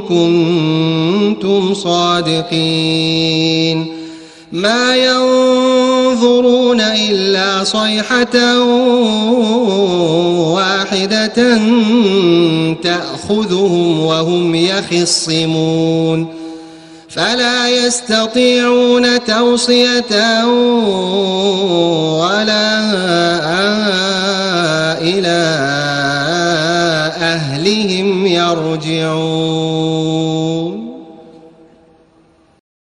كنتم صادقين ما ينظرون إلا صيحة واحدة تأخذهم وهم يخصمون فلا يستطيعون توصية ولا إلى أهلهم يرجعون.